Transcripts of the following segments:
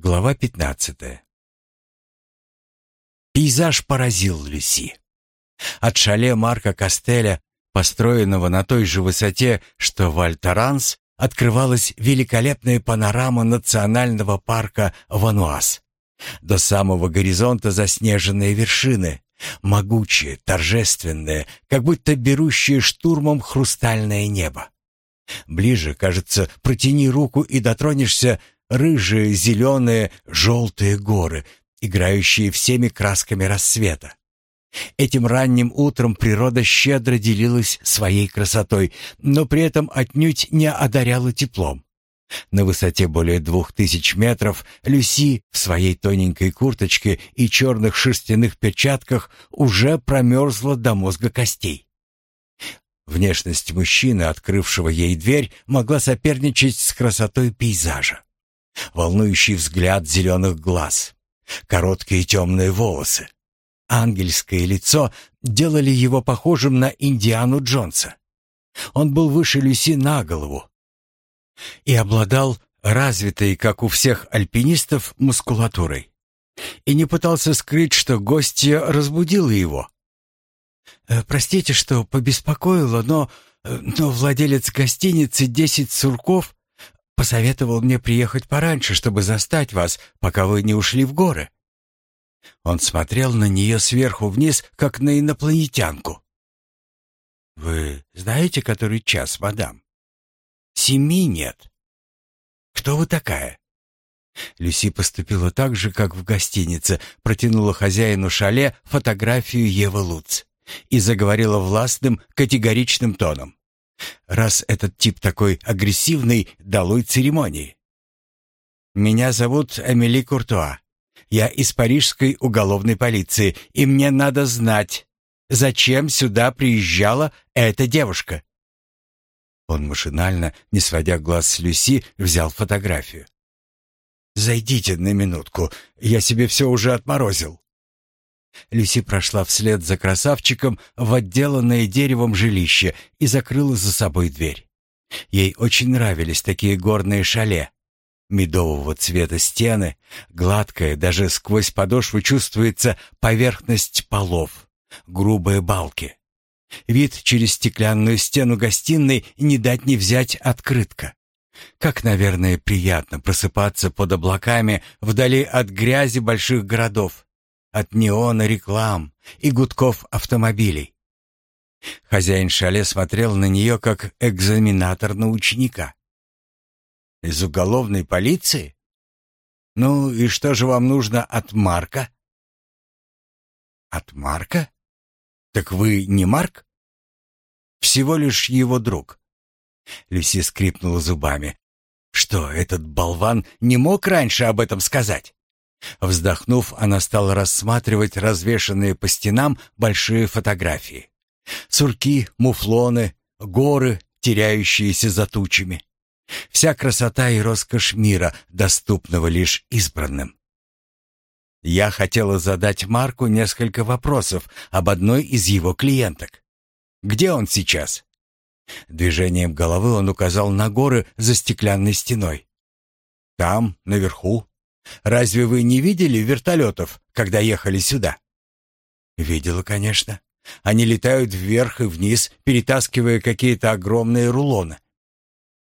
Глава 15. Пейзаж поразил Люси. От шале Марка Кастеля, построенного на той же высоте, что Вальтаранс, открывалась великолепная панорама национального парка Вануас. До самого горизонта заснеженные вершины, могучие, торжественные, как будто берущие штурмом хрустальное небо. Ближе, кажется, протяни руку и дотронешься рыжие, зеленые, желтые горы, играющие всеми красками рассвета. Этим ранним утром природа щедро делилась своей красотой, но при этом отнюдь не одаряла теплом. На высоте более двух тысяч метров Люси в своей тоненькой курточке и черных шерстяных перчатках уже промерзла до мозга костей. Внешность мужчины, открывшего ей дверь, могла соперничать с красотой пейзажа волнующий взгляд зеленых глаз, короткие темные волосы. Ангельское лицо делали его похожим на Индиану Джонса. Он был выше Люси на голову и обладал развитой, как у всех альпинистов, мускулатурой. И не пытался скрыть, что гостья разбудила его. «Э, «Простите, что побеспокоила, но, э, но владелец гостиницы «Десять сурков» Посоветовал мне приехать пораньше, чтобы застать вас, пока вы не ушли в горы». Он смотрел на нее сверху вниз, как на инопланетянку. «Вы знаете, который час, мадам?» «Семи нет». «Кто вы такая?» Люси поступила так же, как в гостинице, протянула хозяину шале фотографию Евы Луц и заговорила властным, категоричным тоном. Раз этот тип такой агрессивный, долой церемонии. Меня зовут Эмили Куртуа. Я из парижской уголовной полиции, и мне надо знать, зачем сюда приезжала эта девушка. Он машинально, не сводя глаз с Люси, взял фотографию. «Зайдите на минутку, я себе все уже отморозил». Люси прошла вслед за красавчиком в отделанное деревом жилище и закрыла за собой дверь. Ей очень нравились такие горные шале. Медового цвета стены, гладкая, даже сквозь подошву чувствуется поверхность полов, грубые балки. Вид через стеклянную стену гостиной не дать не взять открытка. Как, наверное, приятно просыпаться под облаками вдали от грязи больших городов от неона реклам и гудков автомобилей. Хозяин шале смотрел на нее, как экзаменатор на ученика. «Из уголовной полиции? Ну и что же вам нужно от Марка?» «От Марка? Так вы не Марк?» «Всего лишь его друг». Люси скрипнула зубами. «Что, этот болван не мог раньше об этом сказать?» Вздохнув, она стала рассматривать развешанные по стенам большие фотографии. Сурки, муфлоны, горы, теряющиеся за тучами. Вся красота и роскошь мира, доступного лишь избранным. Я хотела задать Марку несколько вопросов об одной из его клиенток. Где он сейчас? Движением головы он указал на горы за стеклянной стеной. Там, наверху, Разве вы не видели вертолетов, когда ехали сюда?» «Видела, конечно. Они летают вверх и вниз, перетаскивая какие-то огромные рулоны».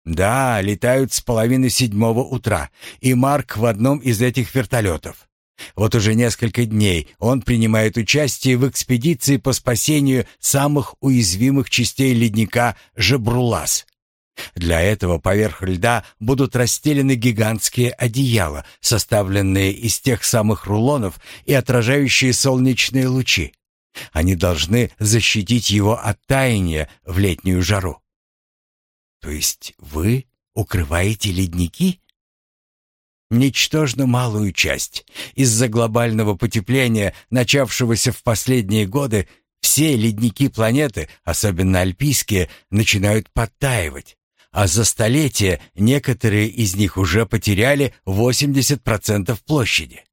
«Да, летают с половины седьмого утра, и Марк в одном из этих вертолетов. Вот уже несколько дней он принимает участие в экспедиции по спасению самых уязвимых частей ледника Жебрулас. Для этого поверх льда будут расстелены гигантские одеяла, составленные из тех самых рулонов и отражающие солнечные лучи. Они должны защитить его от таяния в летнюю жару. То есть вы укрываете ледники? Ничтожно малую часть. Из-за глобального потепления, начавшегося в последние годы, все ледники планеты, особенно альпийские, начинают подтаивать а за столетия некоторые из них уже потеряли 80% площади.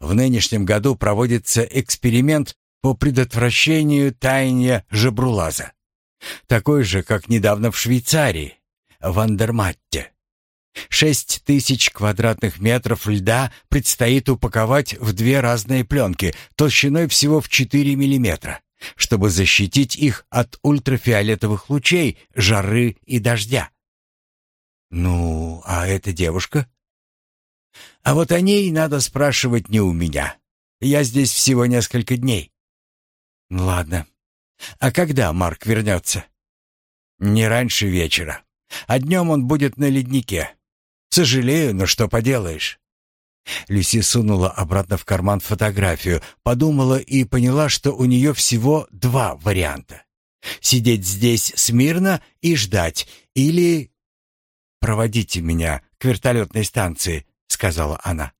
В нынешнем году проводится эксперимент по предотвращению таяния жабрулаза. Такой же, как недавно в Швейцарии, в Андерматте. Шесть тысяч квадратных метров льда предстоит упаковать в две разные пленки толщиной всего в 4 миллиметра, чтобы защитить их от ультрафиолетовых лучей, жары и дождя. Ну, а эта девушка? А вот о ней надо спрашивать не у меня. Я здесь всего несколько дней. Ладно. А когда Марк вернется? Не раньше вечера. А днем он будет на леднике. Сожалею, но что поделаешь. Люси сунула обратно в карман фотографию, подумала и поняла, что у нее всего два варианта. Сидеть здесь смирно и ждать, или... «Проводите меня к вертолетной станции», — сказала она.